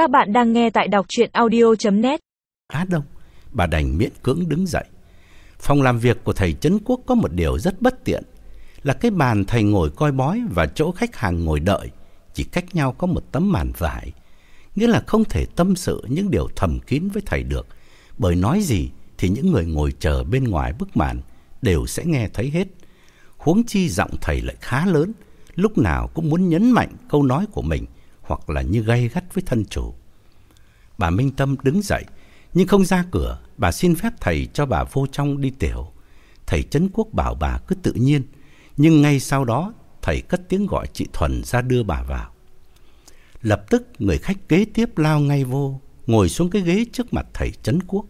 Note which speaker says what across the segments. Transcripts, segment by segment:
Speaker 1: Các bạn đang nghe tại đọc chuyện audio.net
Speaker 2: Á Đông, bà đành miễn cưỡng đứng dậy. Phòng làm việc của thầy Trấn Quốc có một điều rất bất tiện, là cái bàn thầy ngồi coi bói và chỗ khách hàng ngồi đợi chỉ cách nhau có một tấm màn vải. Nghĩa là không thể tâm sự những điều thầm kín với thầy được, bởi nói gì thì những người ngồi chờ bên ngoài bức màn đều sẽ nghe thấy hết. Huống chi giọng thầy lại khá lớn, lúc nào cũng muốn nhấn mạnh câu nói của mình hoặc là như gay gắt với thân chủ. Bà Minh Tâm đứng dậy, nhưng không ra cửa, bà xin phép thầy cho bà vô trong đi tiểu. Thầy Trấn Quốc bảo bà cứ tự nhiên, nhưng ngay sau đó thầy cất tiếng gọi chị Thuần ra đưa bà vào. Lập tức người khách kế tiếp lao ngay vô, ngồi xuống cái ghế trước mặt thầy Trấn Quốc.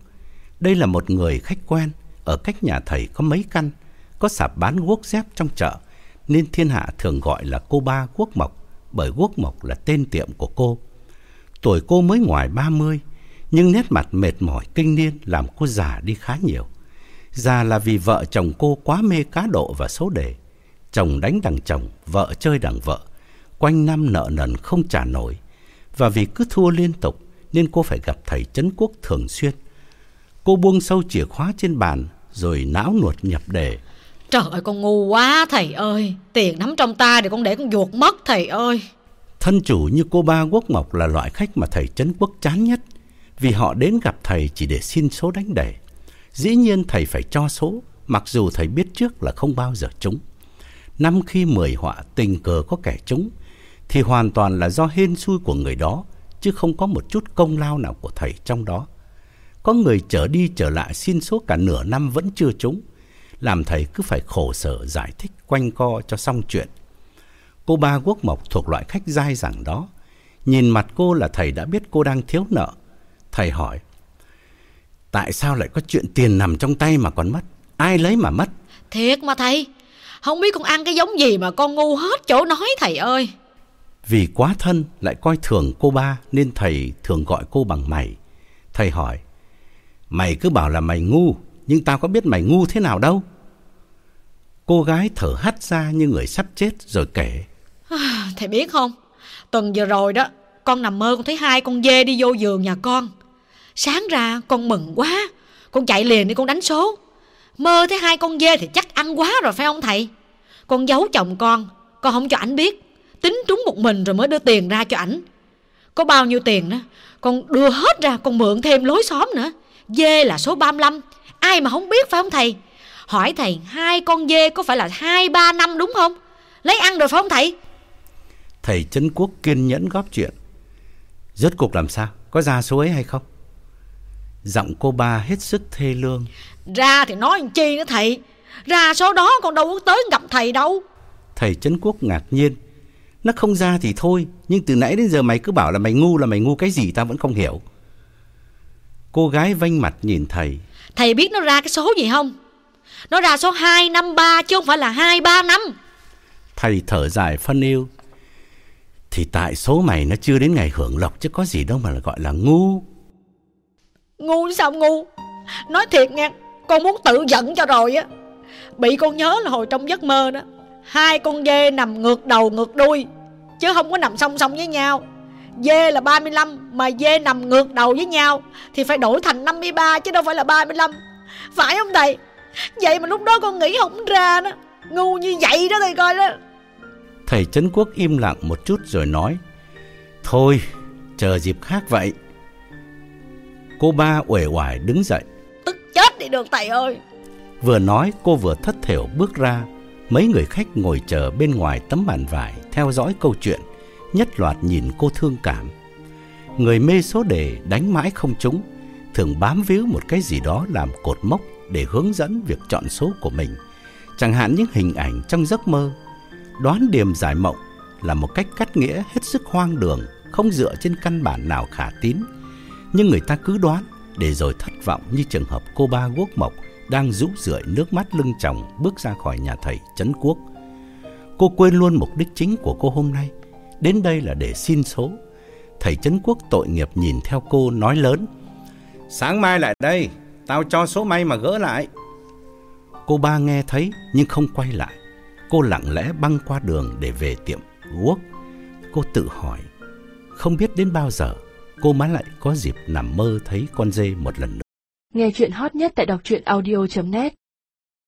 Speaker 2: Đây là một người khách quen, ở cách nhà thầy có mấy căn, có sạp bán guốc dép trong chợ, nên thiên hạ thường gọi là cô ba Quốc Mộc, bởi Quốc Mộc là tên tiệm của cô. Tuổi cô mới ngoài 30, nhưng nét mặt mệt mỏi kinh niên làm cô già đi khá nhiều. Già là vì vợ chồng cô quá mê cá độ và số đề. Chồng đánh đằng chồng, vợ chơi đằng vợ. Quanh năm nợ nần không trả nổi. Và vì cứ thua liên tục nên cô phải gặp thầy Trấn Quốc thường xuyên. Cô buông sâu chìa khóa trên bàn rồi não nuột nhập đề.
Speaker 3: Trời ơi, con ngu quá, thầy ơi. Tiền nắm trong tay thì con để con ruột mất, thầy ơi.
Speaker 2: Thân chủ như cô ba Quốc Mộc là loại khách mà thầy Trấn Quốc chán nhất. Vì họ đến gặp thầy chỉ để xin số đánh đề Dĩ nhiên thầy phải cho số, Mặc dù thầy biết trước là không bao giờ trúng. Năm khi mười họa tình cờ có kẻ trúng, Thì hoàn toàn là do hên xui của người đó, Chứ không có một chút công lao nào của thầy trong đó. Có người trở đi trở lại xin số cả nửa năm vẫn chưa trúng làm thầy cứ phải khổ sở giải thích quanh co cho xong chuyện. Cô ba Quốc Mộc thuộc loại khách dai dẳng đó. Nhìn mặt cô là thầy đã biết cô đang thiếu nợ. Thầy hỏi, tại sao lại có chuyện tiền nằm trong tay mà còn mất? Ai lấy mà mất?
Speaker 3: Thiệt mà thầy, không biết con ăn cái giống gì mà con ngu hết chỗ nói thầy ơi.
Speaker 2: Vì quá thân lại coi thường cô ba nên thầy thường gọi cô bằng mày. Thầy hỏi, mày cứ bảo là mày ngu, nhưng tao có biết mày ngu thế nào đâu. Cô gái thở hắt ra như người sắp chết rồi kể.
Speaker 3: À, thầy biết không, tuần vừa rồi đó, con nằm mơ con thấy hai con dê đi vô giường nhà con. Sáng ra con mừng quá, con chạy liền đi con đánh số. Mơ thấy hai con dê thì chắc ăn quá rồi phải không thầy? Con giấu chồng con, con không cho ảnh biết. Tính trúng một mình rồi mới đưa tiền ra cho ảnh. Có bao nhiêu tiền đó, con đưa hết ra, con mượn thêm lối xóm nữa. Dê là số 35, ai mà không biết phải không thầy? Hỏi thầy, hai con dê có phải là hai ba năm đúng không? Lấy ăn rồi phải không thầy?
Speaker 2: Thầy Trấn Quốc kiên nhẫn góp chuyện. Rốt cuộc làm sao? Có ra số ấy hay không? Giọng cô ba hết sức thê lương.
Speaker 3: Ra thì nói làm chi nữa thầy. Ra số đó còn đâu có tới gặp thầy đâu.
Speaker 2: Thầy Trấn Quốc ngạc nhiên. Nó không ra thì thôi, nhưng từ nãy đến giờ mày cứ bảo là mày ngu là mày ngu cái gì tao vẫn không hiểu. Cô gái vanh mặt nhìn thầy.
Speaker 3: Thầy biết nó ra cái số gì không? Nó ra số 253 chứ không phải là 235
Speaker 2: Thầy thở dài phân yêu. Thì tại số mày nó chưa đến ngày hưởng lộc Chứ có gì đâu mà gọi là ngu.
Speaker 3: Ngu sao ngu? Nói thiệt nha Con muốn tự giận cho rồi á. Bị con nhớ là hồi trong giấc mơ đó Hai con dê nằm ngược đầu ngược đuôi Chứ không có nằm song song với nhau. Dê là 35 Mà dê nằm ngược đầu với nhau Thì phải đổi thành 53 chứ đâu phải là 35 Phải không thầy Vậy mà lúc đó con nghĩ không ra đó. Ngu như vậy đó thầy coi đó.
Speaker 2: Thầy Trấn Quốc im lặng một chút rồi nói Thôi chờ dịp khác vậy. Cô ba uể oải đứng dậy.
Speaker 3: Tức chết đi được thầy ơi.
Speaker 2: Vừa nói cô vừa thất thểu bước ra. Mấy người khách ngồi chờ bên ngoài tấm màn vải Theo dõi câu chuyện Nhất loạt nhìn cô thương cảm. Người mê số đề đánh mãi không trúng Thường bám víu một cái gì đó làm cột mốc để hướng dẫn việc chọn số của mình. Chẳng hạn những hình ảnh trong giấc mơ. Đoán điềm giải mộng là một cách cắt nghĩa hết sức hoang đường, không dựa trên căn bản nào khả tín. Nhưng người ta cứ đoán để rồi thất vọng như trường hợp cô ba quốc mộc đang rũ rượi nước mắt lưng chồng bước ra khỏi nhà thầy Trấn Quốc. Cô quên luôn mục đích chính của cô hôm nay. Đến đây là để xin số. Thầy Trấn Quốc tội nghiệp nhìn theo cô nói lớn. Sáng mai lại đây, Tao cho số may mà gỡ lại. Cô ba nghe thấy nhưng không quay lại. Cô lặng lẽ băng qua đường để về tiệm guốc. Cô tự hỏi, không biết đến bao giờ cô má lại có dịp nằm mơ thấy con dê một lần nữa.
Speaker 1: Nghe chuyện hot nhất tại đọc truyện audio.net